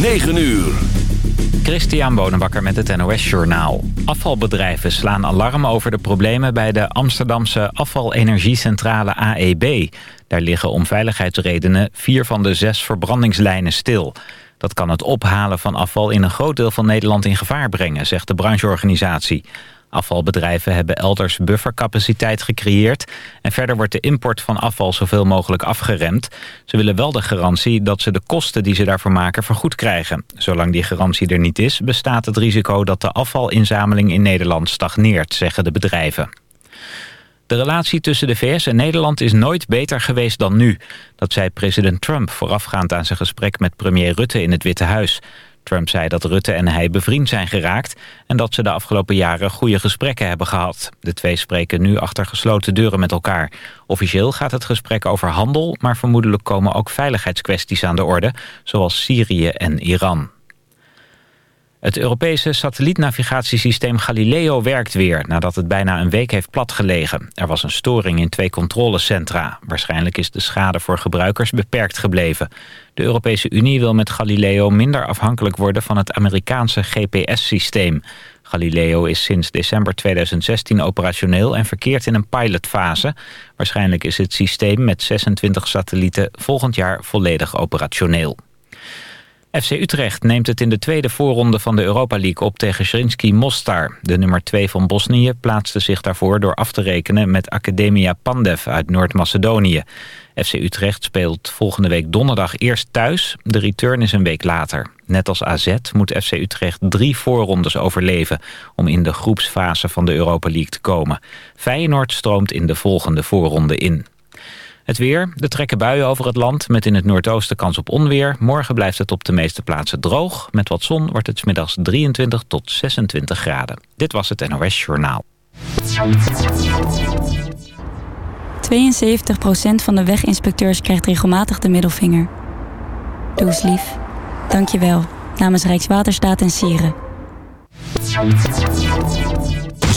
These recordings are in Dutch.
9 uur. Christian Bonenbakker met het NOS Journaal. Afvalbedrijven slaan alarm over de problemen bij de Amsterdamse afvalenergiecentrale AEB. Daar liggen om veiligheidsredenen vier van de zes verbrandingslijnen stil. Dat kan het ophalen van afval in een groot deel van Nederland in gevaar brengen, zegt de brancheorganisatie. Afvalbedrijven hebben elders buffercapaciteit gecreëerd... en verder wordt de import van afval zoveel mogelijk afgeremd. Ze willen wel de garantie dat ze de kosten die ze daarvoor maken vergoed krijgen. Zolang die garantie er niet is, bestaat het risico dat de afvalinzameling in Nederland stagneert, zeggen de bedrijven. De relatie tussen de VS en Nederland is nooit beter geweest dan nu. Dat zei president Trump voorafgaand aan zijn gesprek met premier Rutte in het Witte Huis. Trump zei dat Rutte en hij bevriend zijn geraakt... en dat ze de afgelopen jaren goede gesprekken hebben gehad. De twee spreken nu achter gesloten deuren met elkaar. Officieel gaat het gesprek over handel... maar vermoedelijk komen ook veiligheidskwesties aan de orde... zoals Syrië en Iran. Het Europese satellietnavigatiesysteem Galileo werkt weer... nadat het bijna een week heeft platgelegen. Er was een storing in twee controlecentra. Waarschijnlijk is de schade voor gebruikers beperkt gebleven. De Europese Unie wil met Galileo minder afhankelijk worden... van het Amerikaanse GPS-systeem. Galileo is sinds december 2016 operationeel en verkeert in een pilotfase. Waarschijnlijk is het systeem met 26 satellieten volgend jaar volledig operationeel. FC Utrecht neemt het in de tweede voorronde van de Europa League op tegen Srinski Mostar. De nummer 2 van Bosnië plaatste zich daarvoor door af te rekenen met Academia Pandev uit Noord-Macedonië. FC Utrecht speelt volgende week donderdag eerst thuis. De return is een week later. Net als AZ moet FC Utrecht drie voorrondes overleven... om in de groepsfase van de Europa League te komen. Feyenoord stroomt in de volgende voorronde in. Het weer, de trekken buien over het land met in het noordoosten kans op onweer. Morgen blijft het op de meeste plaatsen droog. Met wat zon wordt het smiddags 23 tot 26 graden. Dit was het NOS Journaal. 72% van de weginspecteurs krijgt regelmatig de middelvinger. Doe eens lief. Dank je wel. Namens Rijkswaterstaat en Sieren.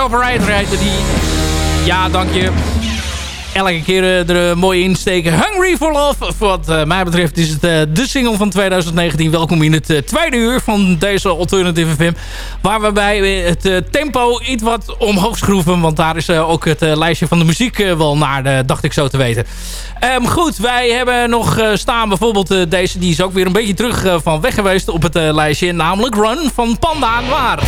Operator die. Ja, dank je. Elke keer uh, er uh, mooi insteken. Hungry for Love. Wat uh, mij betreft is het de single van 2019. Welkom in het tweede uur van deze Alternative FM. Waar we bij het tempo iets wat omhoog schroeven. Want daar is ook het lijstje van de muziek wel naar, dacht ik zo te weten. Um, goed, wij hebben nog staan bijvoorbeeld deze. Die is ook weer een beetje terug van weg geweest op het lijstje. Namelijk Run van Panda Noir.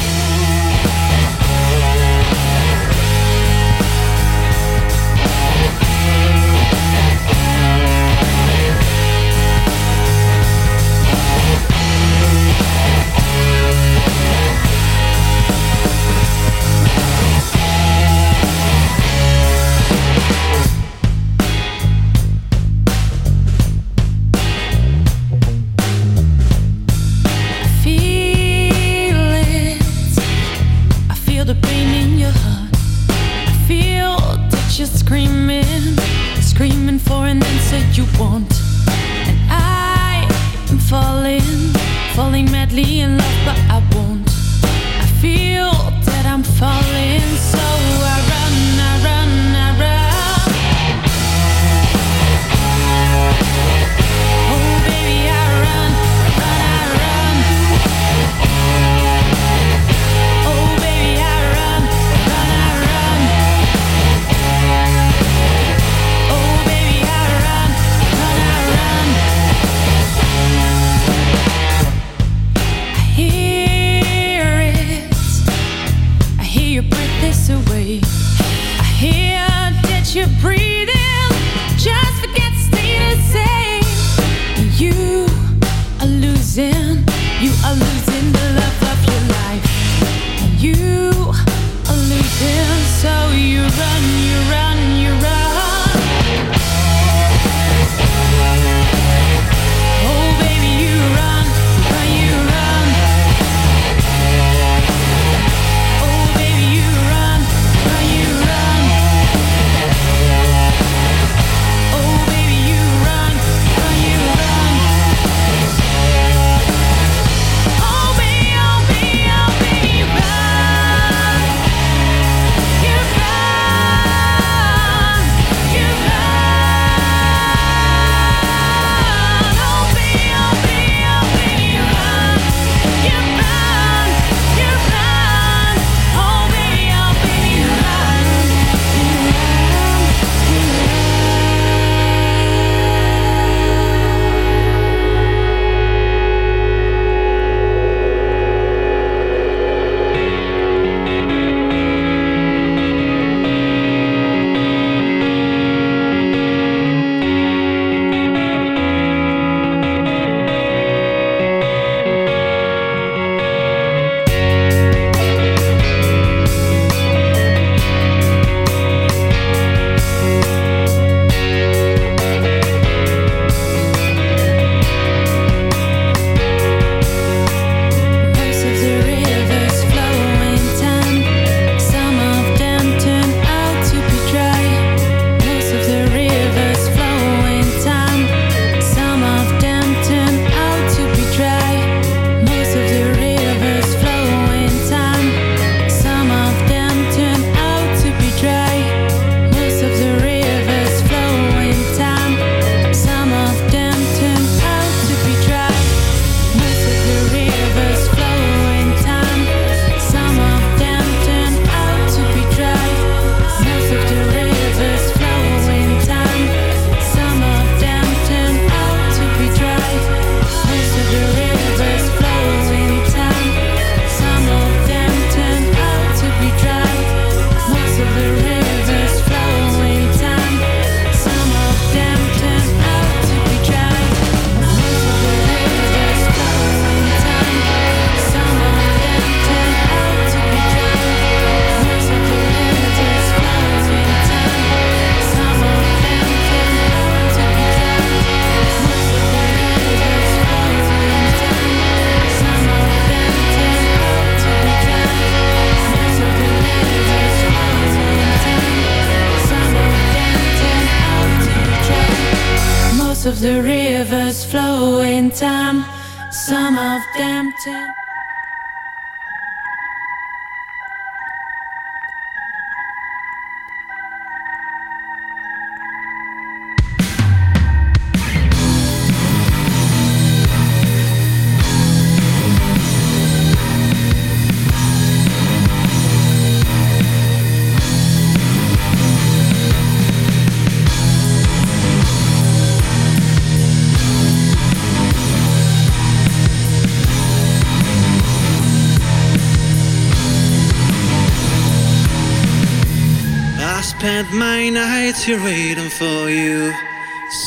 I spent my nights here waiting for you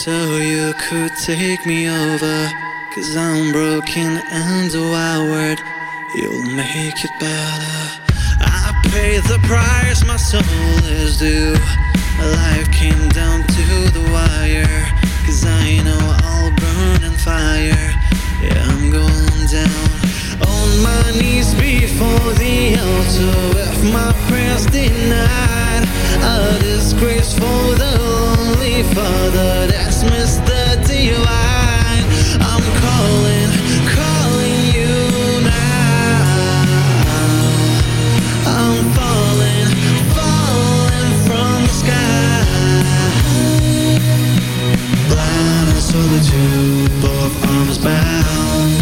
So you could take me over. Cause I'm broken and wired You'll make it better. I paid the price my soul is due. Life came down to the wire Cause I know I'll burn in fire. Yeah, I'm going down On my knees before the altar With my prayers denied A disgrace for the lonely father That's Mr. Divine. I'm calling, calling you now. I'm falling, falling from the sky. Blind and solitude, both arms bound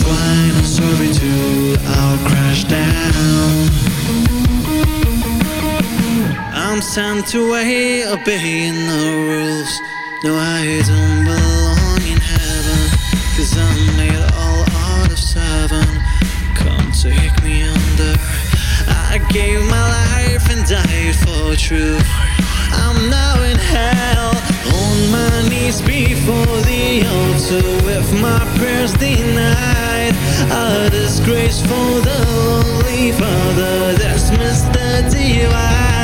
Twine and servitude, I'll crash down I'm sent away, obeying the rules. No, I don't belong in heaven Cause I'm made all out of seven. Come take me under. I gave my life and died for truth. I'm now in hell On my knees before the altar. With my prayers denied A disgrace for the lonely father. That's Mr. Divine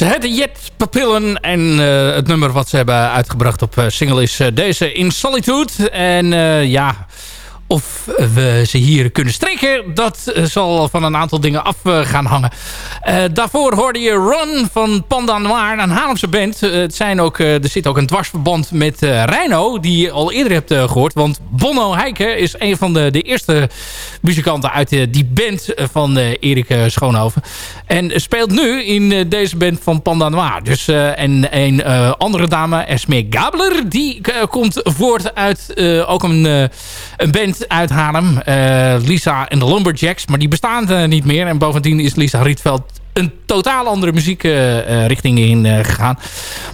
Ze heten Jet Papillen en eh, het nummer wat ze hebben uitgebracht op eh, single is eh, deze In Solitude. En ja, of we ze hier kunnen strikken, dat eh, zal van een aantal dingen af eh, gaan hangen. Eh, daarvoor hoorde je Run van Panda Noir, een Haarlemse band. Het zijn ook, er zit ook een dwarsverband met Reino, die je al eerder hebt eh, gehoord. Want Bonno Heike is een van de, de eerste muzikanten uit die band van Erik Schoonhoven. En speelt nu in deze band van Panda Noir. Dus, en een andere dame, Esme Gabler, die komt voort uit ook een, een band uit Haarlem. eh, Lisa en de Lumberjacks. Maar die bestaan eh, niet meer. En bovendien is Lisa Rietveld een totaal andere muziekrichting in eh, gegaan.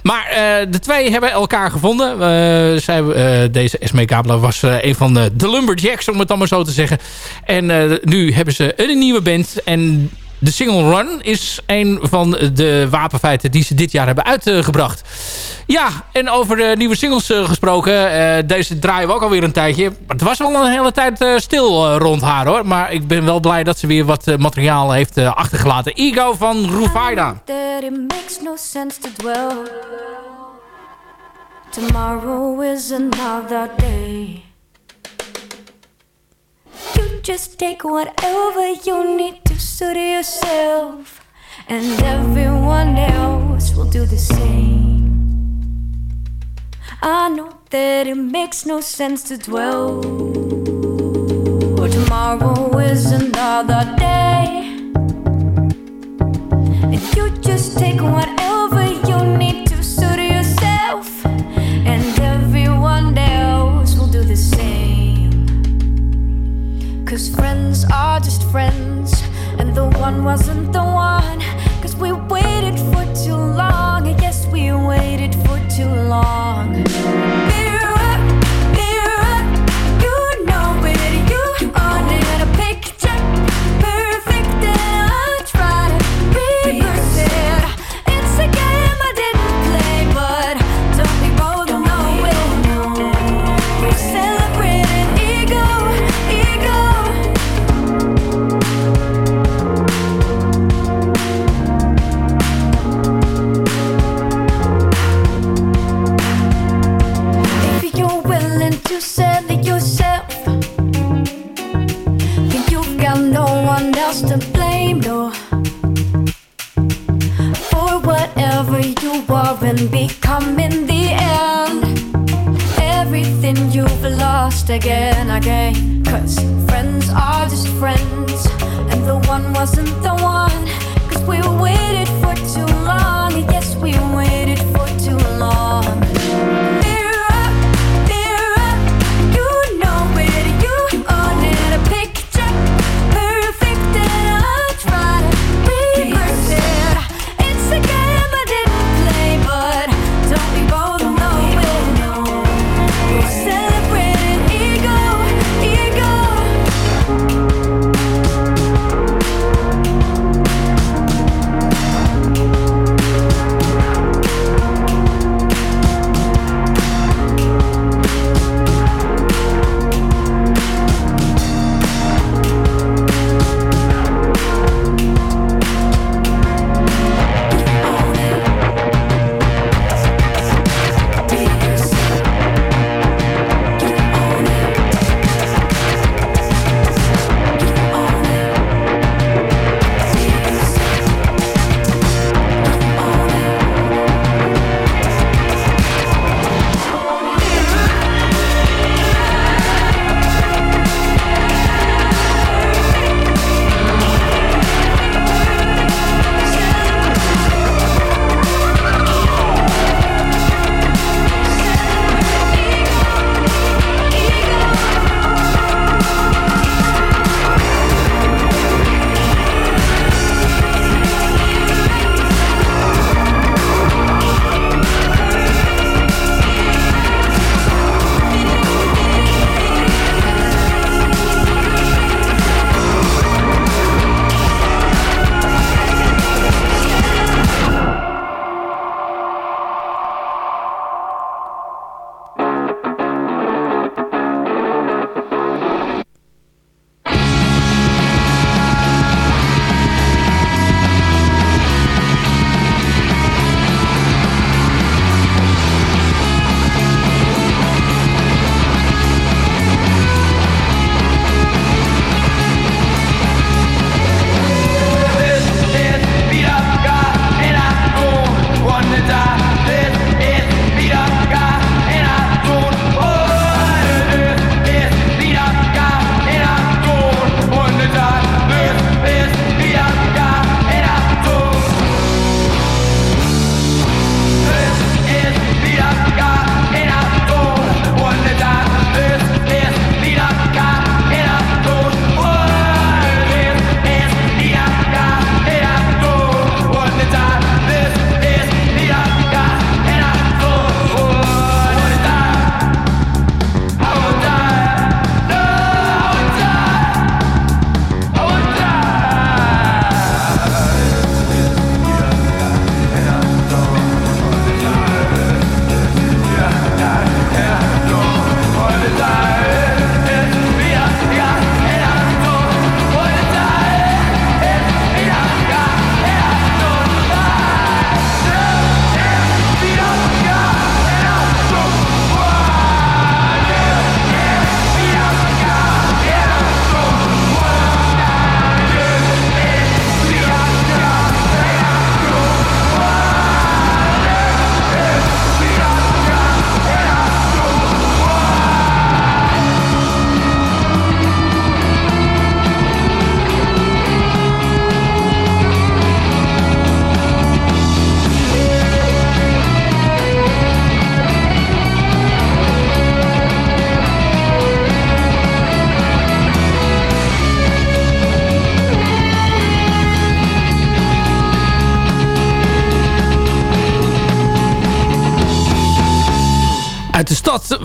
Maar de twee hebben elkaar gevonden. Zij, deze Esme Gabler was een van de, de Lumberjacks, om het dan maar zo te zeggen. En nu hebben ze een nieuwe band. En de single Run is een van de wapenfeiten die ze dit jaar hebben uitgebracht. Ja, en over de nieuwe singles gesproken. deze draaien we ook alweer een tijdje. Maar het was wel een hele tijd stil rond haar hoor. Maar ik ben wel blij dat ze weer wat materiaal heeft achtergelaten. Ego van Rufaida. Tomorrow is another day. Just take whatever you need to suit yourself, and everyone else will do the same. I know that it makes no sense to dwell. Tomorrow is another day,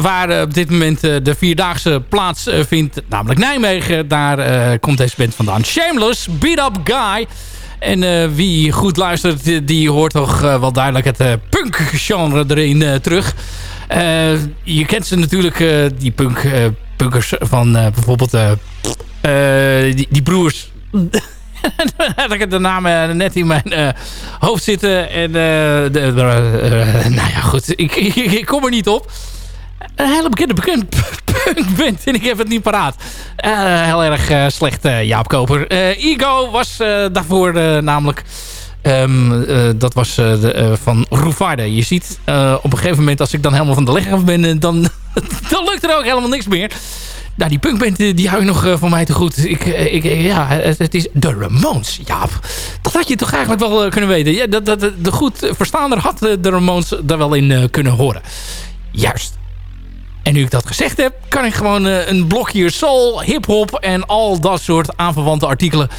waar op dit moment de Vierdaagse plaats vindt. Namelijk Nijmegen. Daar komt deze band vandaan. Shameless, Beat Up Guy. En wie goed luistert, die hoort toch wel duidelijk het punk-genre erin terug. je kent ze natuurlijk, die punk, punkers van bijvoorbeeld die, die broers... had ik de naam net in mijn hoofd zitten. En de, nou ja, goed. Ik, ik, kom er niet op. Een hele bekende punkband. En ik heb het niet paraat. heel erg slecht, Jaap Koper. Ego was daarvoor namelijk... Uh, dat was uh, uh, van Roevarde. Je ziet op een gegeven moment, als ik dan helemaal van de leg af ben, dan, dan lukt er ook helemaal niks meer. Nou, die punkband die hou je nog uh, voor mij te goed. Ik, eh, ik, eh, ja, het, is de Ramones. Ja, dat had je toch eigenlijk wel kunnen weten. Ja, dat, dat, de goed verstaander had de Ramones daar wel in kunnen horen. Juist. En nu ik dat gezegd heb, kan ik gewoon een blokje soul, hip-hop en al dat soort aanverwante artikelen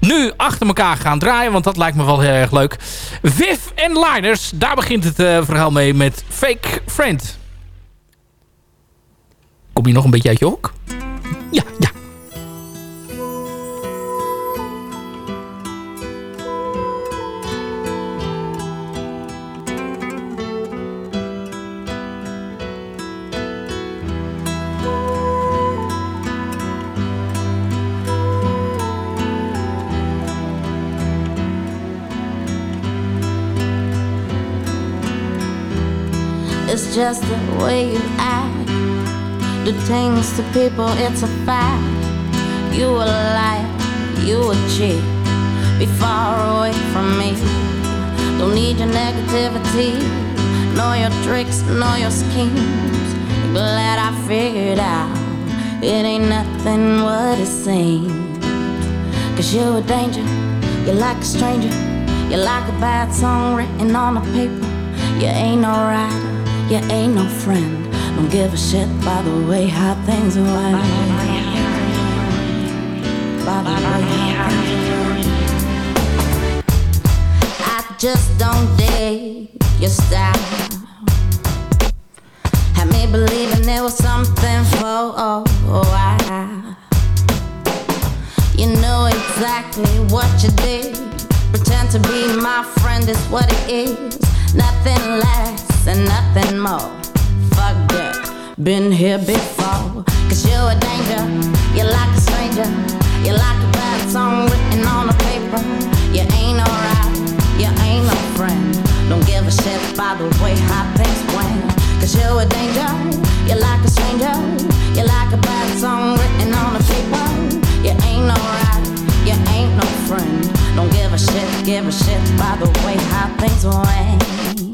nu achter elkaar gaan draaien. Want dat lijkt me wel heel erg leuk. Viv en Liners, daar begint het verhaal mee met Fake Friend. Kom je nog een beetje uit je hok? Ja, ja. Just the way you act do things to people, it's a fact. You a liar, you a cheat. Be far away from me. Don't need your negativity, nor your tricks, nor your schemes. Glad I figured out it ain't nothing what it seems. Cause you a danger, you're like a stranger. You're like a bad song written on a paper. You ain't no rider, you ain't no friend. Don't give a shit by the way how things are By the way how I just don't dig your style. Had me believing there was something for oh I. You know exactly what you did. Pretend to be my friend is what it is. Nothing less and nothing more fuck that. Been here before, cause you're a danger. You're like a stranger. You're like a bad song written on a paper. You ain't alright, you ain't no friend. Don't give a shit by the way how things went. Cause you're a danger. You're like a stranger. You're like a bad song written on a paper. You ain't alright, you ain't no friend. Don't give a shit, give a shit by the way how things went.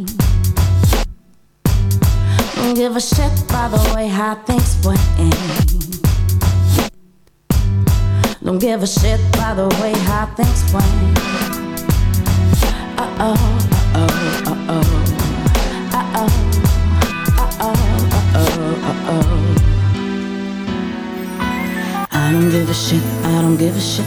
Don't give a shit by the way how things went. Don't give a shit by the way how things went. Uh oh, uh oh, uh oh, uh oh, uh oh, uh oh, uh oh. I don't give a shit, I don't give a shit,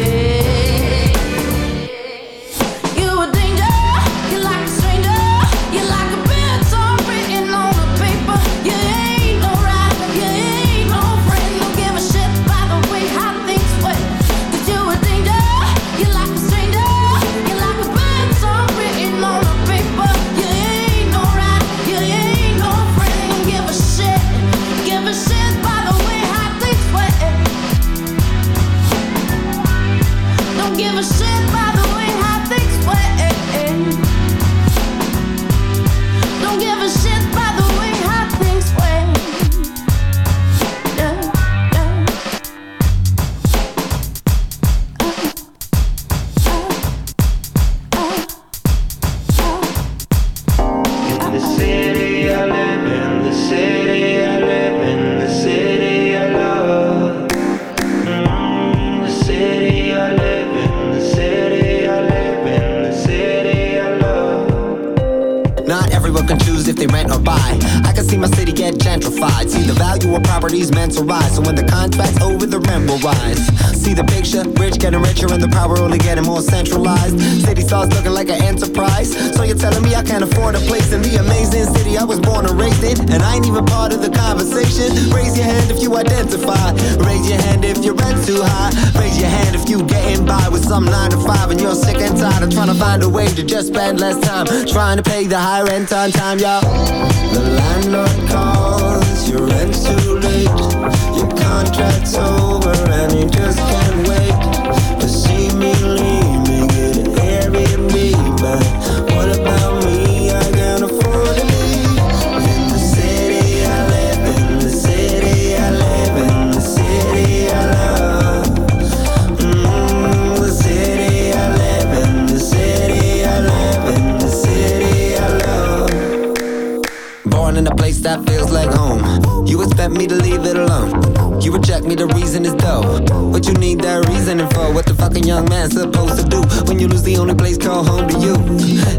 Young man supposed to do when you lose the only place called home to you?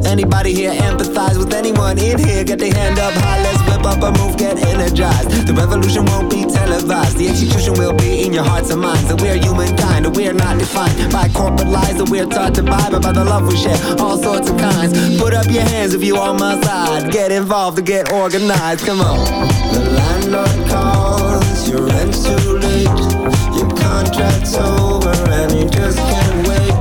Anybody here empathize with anyone in here? Get their hand up high, let's whip up a move, get energized. The revolution won't be televised. The execution will be in your hearts and minds. That we're humankind, that we're not defined by corporate lies that we're taught to buy, but by the love we share, all sorts of kinds. Put up your hands if you on my side. Get involved to get organized. Come on. The landlord calls, your rent's too late. Contract's over and you just can't wait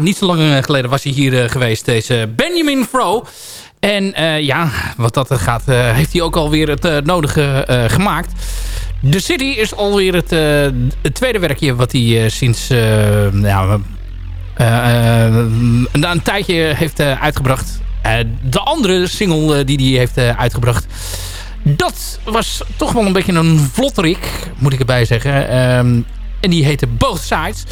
niet zo lang eh, geleden was hij hier eh, geweest, deze Benjamin Fro. En eh, ja, wat dat gaat, heeft hij ook alweer het nodige gemaakt. The City is alweer het, het tweede werkje wat hij sinds ja, na een tijdje heeft uitgebracht. De andere single die hij heeft uitgebracht... Dat was toch wel een beetje een vlotterik, moet ik erbij zeggen. Ehm, en die heette Both Sides.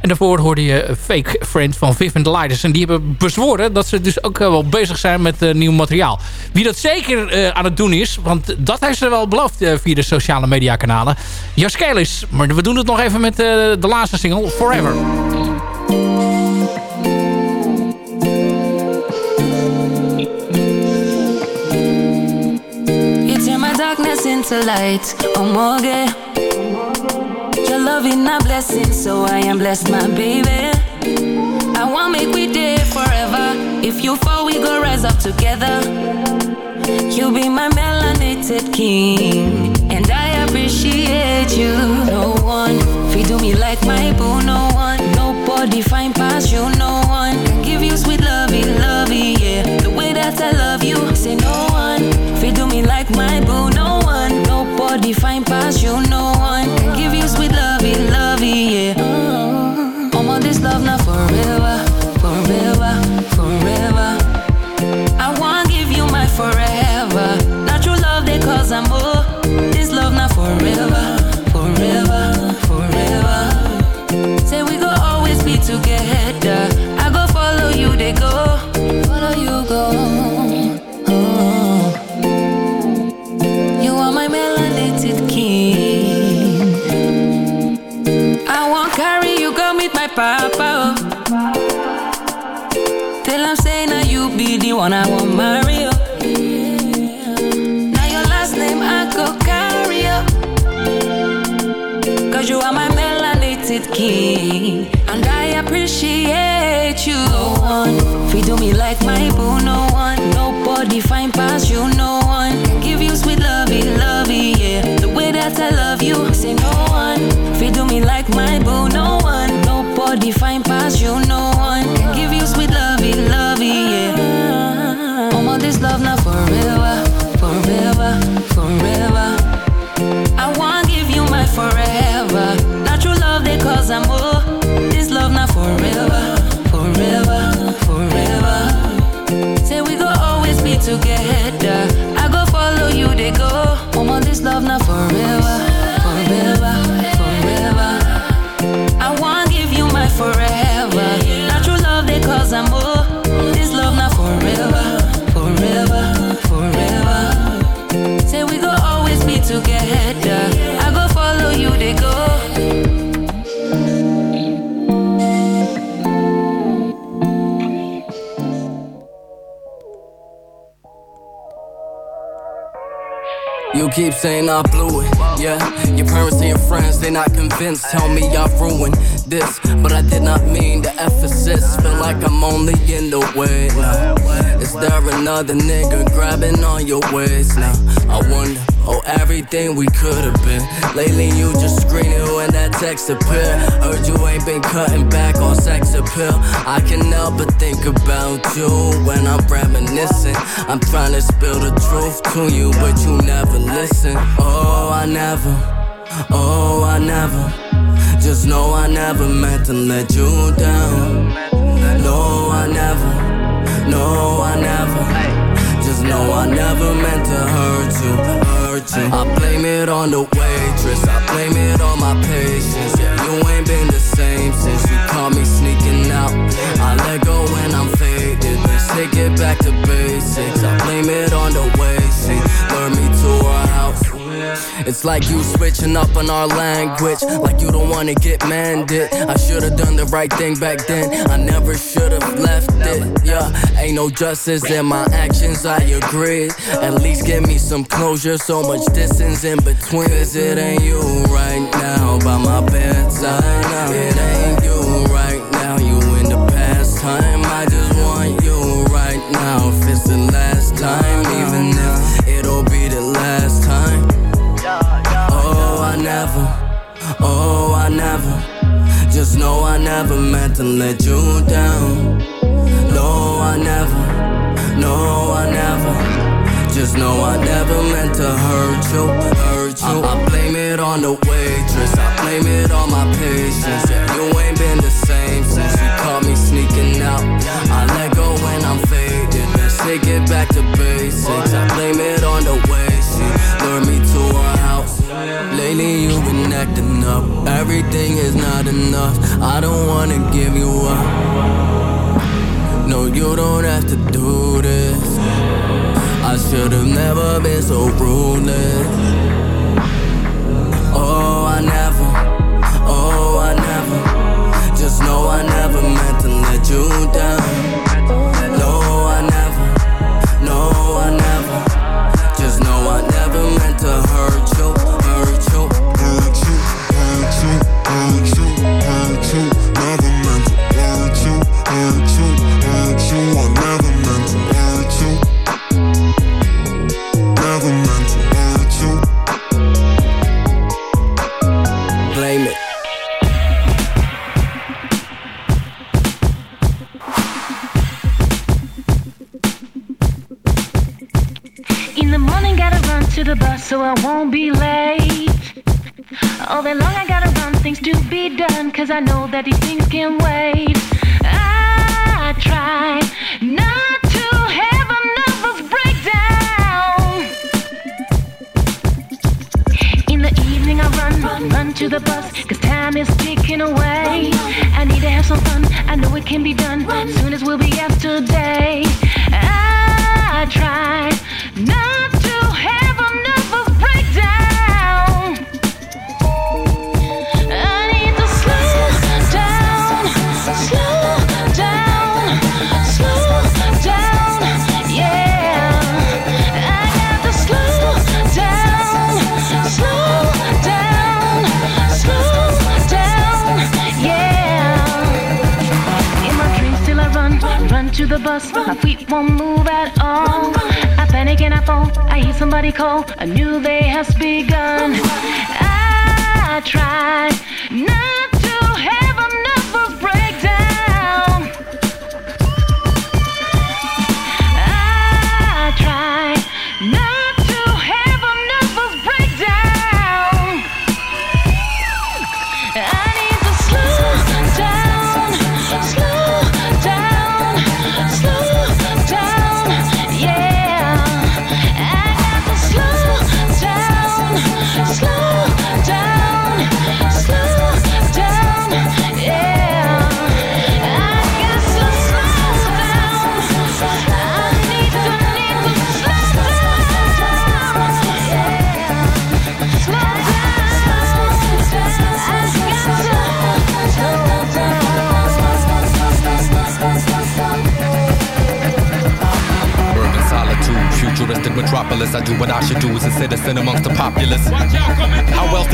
En daarvoor hoorde je Fake Friend van Viv and the Lighters. En die hebben bezworen dat ze dus ook eh, wel bezig zijn met eh, nieuw materiaal. Wie dat zeker eh, aan het doen is, want dat heeft ze wel beloofd via de sociale media kanalen. Jaskelis. Maar we doen het nog even met de laatste single, Forever. Into light, oh. Is a blessing, so I am blessed, my baby. I want make we day forever. If you fall, we go rise up together. You be my melanated king, and I appreciate you. No one feed do me like my boo. No one, nobody find past you. No one can give you sweet lovey, lovey, yeah. The way that I love you, say no one feed do me like my boo. No one, nobody find past you. One I want marry. Melanated king. And I appreciate you. No one feed me like my boo. No one, nobody find past you. No one give you sweet lovey, lovey, yeah. The way that I love you, say no one feed me like my boo. No one, nobody find past you. Saying I blew it, yeah. Your parents and your friends, they not convinced. Tell me I ruined this, but I did not mean the emphasis. Feel like I'm only in the way now. Is there another nigga grabbing on your waist now? I wonder. Oh, everything we could have been. Lately, you just screening when that text appear. Heard you ain't been cutting back on sex appeal. I can help but think about you when I'm reminiscing. I'm trying to spill the truth to you, but you never listen. Oh, I never. Oh, I never. Just know I never meant to let you down. No, I never. No, I never. Just know I never meant to hurt you, hurt. I blame it on the waitress, I blame it on my patience. Yeah, you ain't been the same since you caught me sneaking out. I let go when I'm faded, let's take it back to basics. I blame it on the way It's like you switching up on our language, like you don't wanna get mended. I should've done the right thing back then, I never should've left it. Yeah, ain't no justice in my actions, I agree. At least give me some closure, so much distance in between. Cause it ain't you right now by my bedside. Now. It ain't oh, I never. Just know I never meant to let you down. No, I never, no, I never. Just know I never meant to hurt you, hurt you. I, I blame it on the waitress, I blame it on my patience. Yeah, you ain't been the same since you caught me sneaking out. I let go when I'm faded, let's take it back to basics. I blame it on the way she lured me to her house. Lately you've been acting up, everything is not enough. I don't wanna give you up. No, you don't have to do this. I should've never been so ruthless. Oh, I never, oh, I never. Just know I never meant to let you down. I do what I should do as a citizen amongst the populace.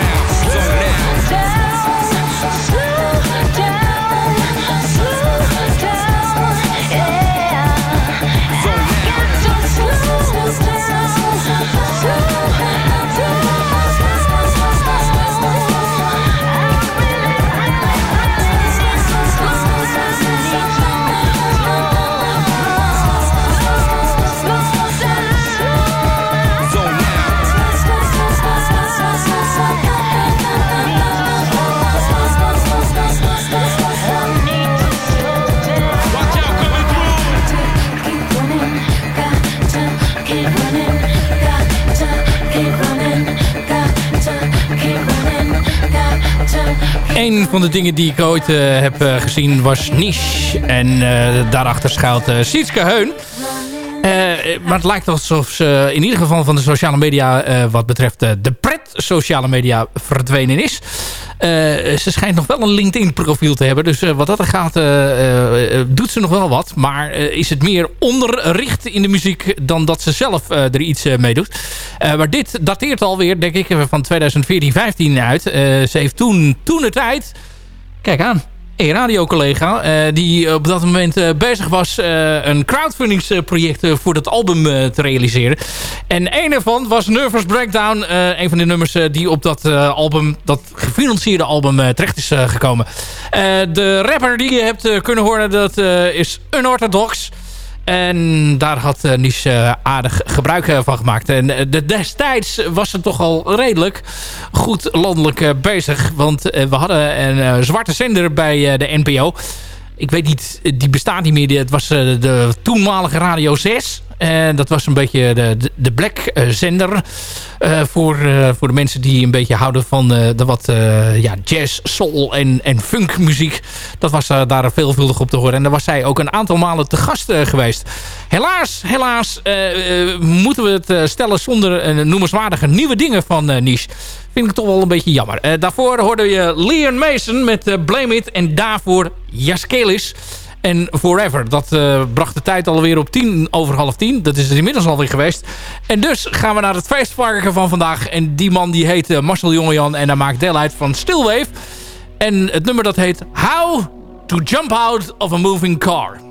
ground. Slow down. Slow down. Een van de dingen die ik ooit eh, heb eh, gezien was Niche. En eh, daarachter schuilt uh, Sietske Heun. maar het lijkt alsof ze in ieder geval van de sociale media... wat betreft de pret sociale media verdwenen is. Ze schijnt nog wel een LinkedIn profiel te hebben. Dus wat dat er gaat, doet ze nog wel wat. Maar is het meer onderricht in de muziek... dan dat ze zelf er iets mee doet. maar dit dateert alweer, denk ik, van 2014-15 uit. ze heeft toen, toen de tijd... Kijk aan een radiocollega uh, die op dat moment uh, bezig was een crowdfundingsproject voor dat album te realiseren. En een ervan was Nervous Breakdown, een van de nummers die op dat album, dat gefinancierde album terecht is gekomen. de rapper die je hebt kunnen horen, dat is Unorthodox. En daar had uh, aardig gebruik uh, van gemaakt. En de, destijds was het toch al redelijk goed landelijk bezig. Want we hadden een zwarte zender bij de NPO. Ik weet niet, die bestaat niet meer. Het was de toenmalige Radio 6. En dat was een beetje de, de black zender. Uh, voor, uh, voor de mensen die een beetje houden van de wat ja, jazz, soul en, en funk muziek. Dat was daar veelvuldig op te horen. En daar was zij ook een aantal malen te gast geweest. Helaas, helaas moeten we het stellen zonder een noemenswaardige nieuwe dingen van Niche. Vind ik toch wel een beetje jammer. daarvoor hoorde je Leon Mason met Blame It. En daarvoor Jaskelis en Forever. Dat uh, bracht de tijd alweer op tien over half tien. Dat is er inmiddels alweer geweest. En dus gaan we naar het feestvarken van vandaag. En die man die heet uh, Marcel Jongejan. En hij maakt deel uit van Stillwave. En het nummer dat heet How to Jump Out of a Moving Car.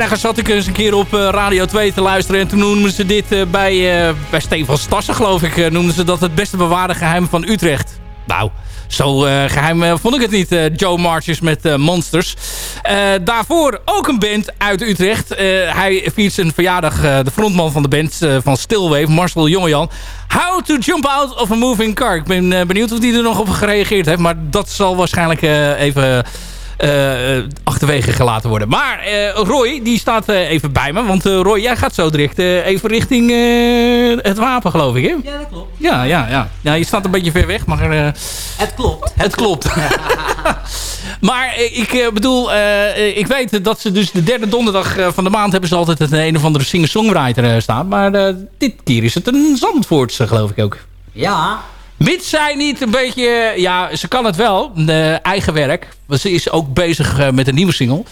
Ergens zat ik eens een keer op eh, Radio 2 te luisteren. En toen noemden ze dit eh, bij, eh, bij Stefan Stassen, geloof ik. noemden ze dat het beste bewaarde geheim van Utrecht. Nou, zo eh, geheim eh, vond ik het niet. Joe Marches met Monsters. Daarvoor ook een band uit Utrecht. Hij viert zijn verjaardag. de frontman van de band van Stillwave, Marcel Jongejan. How to jump out of a moving car. Ik ben benieuwd of hij er nog op gereageerd heeft. Maar dat zal waarschijnlijk even achterwege gelaten worden. Maar eh, Roy, die staat eh, even bij me. Want eh, Roy, jij gaat zo direct eh, even richting eh, het wapen, geloof ik, hè? Ja, dat klopt. Ja, ja, ja. ja je staat een beetje ver weg, maar... eh, Het klopt. het klopt. maar eh, ik eh, bedoel, eh, ik weet dat ze dus de derde donderdag eh, van de maand... hebben ze altijd een, een of andere singer-songwriter eh, staan. Maar eh, dit keer is het een Zandvoortse, geloof ik ook. Ja. Mits zij niet een beetje... Ja, ze kan het wel, de eigen werk. Want ze is ook bezig eh, met een nieuwe single.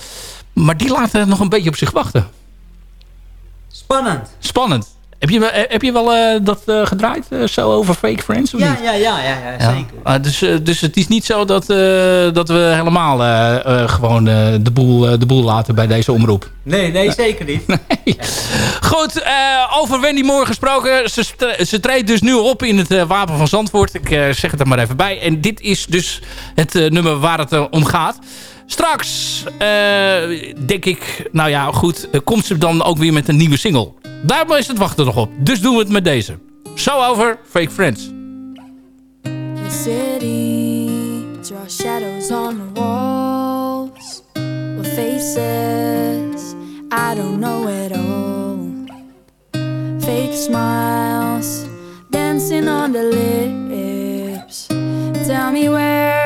Maar die laat eh, nog een beetje op zich wachten. Spannend. Spannend. Heb je, eh, heb je wel eh, dat eh, gedraaid, eh, zo over Fake Friends? Of Ja, niet? ja, ja, ja, ja, Ja. zeker. Ah, dus, eh, dus het is niet zo dat, eh, dat we helemaal eh, eh, gewoon eh, de, boel, eh, de boel laten bij deze omroep. Nee, nee, zeker niet. Goed, eh, over Wendy Moore gesproken. Ze, ze treedt dus nu op in het eh, Wapen van Zandvoort. Ik eh, zeg het er maar even bij. En dit is dus het eh, nummer waar het eh, om gaat. Straks, eh, denk ik, nou ja, goed, eh, komt ze dan ook weer met een nieuwe single. Daar is het wachten nog op. Dus doen we het met deze. Zo over Fake Friends. The city draw shadows on the walls with faces I don't know at all. Fake smiles dancing on the lips. Tell me where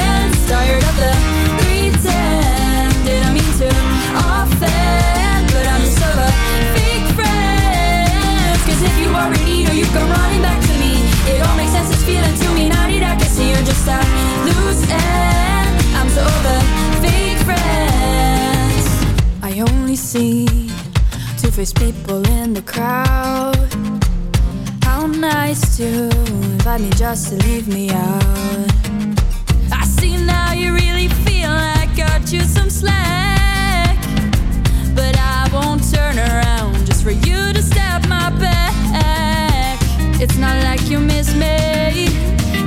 Come running back to me, it all makes sense. It's feeling to me. Now that I can see you're just a loose end. I'm so over fake friends. I only see two-faced people in the crowd. How nice to invite me just to leave me out. I see now you really feel I got you some slack. But I won't turn around just for you to stab my. It's not like you miss me.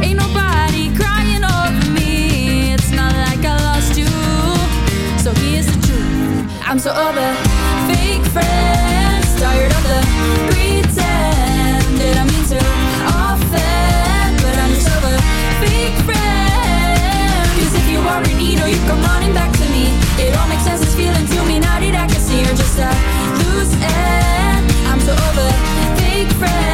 Ain't nobody crying over me. It's not like I lost you. So here's the truth. I'm so over fake friends. Tired of the pretend. Did I mean to offend? But I'm just over fake friends. Cause if you already know you come running back to me, it all makes sense. It's feeling to me now that I can see you're just a loose end. I'm so over fake friends.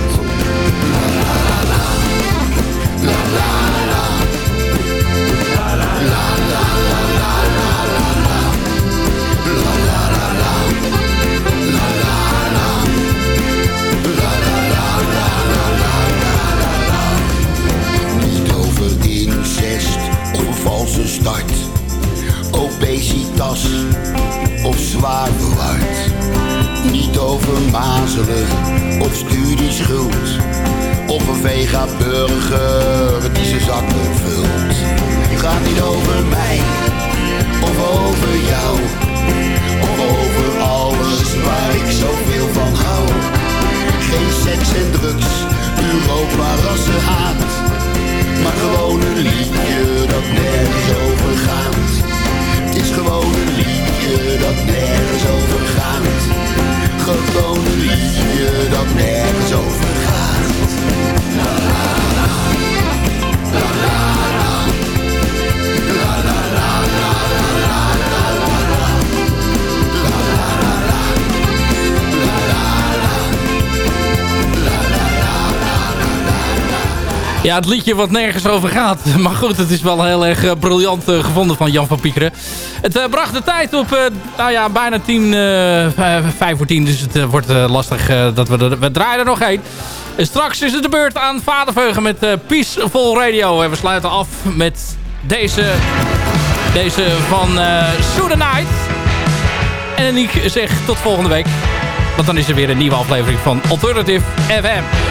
Of zwaar verward. Niet over mazelen of studieschuld. Of een vega-burger die zijn zakken vult. Het gaat niet over mij of over jou. Of over alles waar ik zoveel van hou. Geen seks en drugs, Europa rassenhaat. Maar gewoon een liedje dat nergens over gaat. Dat nergens over gaat. Gewoon een liedje dat nergens over gaat. La la la la la. La la la la. La la la. La la la la Ja, het liedje wat nergens over gaat. Maar goed, het is wel heel erg eh, briljant eh, gevonden van Jan van Piekeren. Het eh, bracht de tijd op, eh, nou ja, bijna tien, eh, vijf vijf voor tien. Dus het eh, wordt eh, lastig eh, dat we. We draaien er nog één. En straks is het de beurt aan Vaderveugen met eh, Peaceful Radio. En we sluiten af met deze, deze van eh Soothe Night. En ik zeg tot volgende week. Want dan is er weer een nieuwe aflevering van Alternative FM.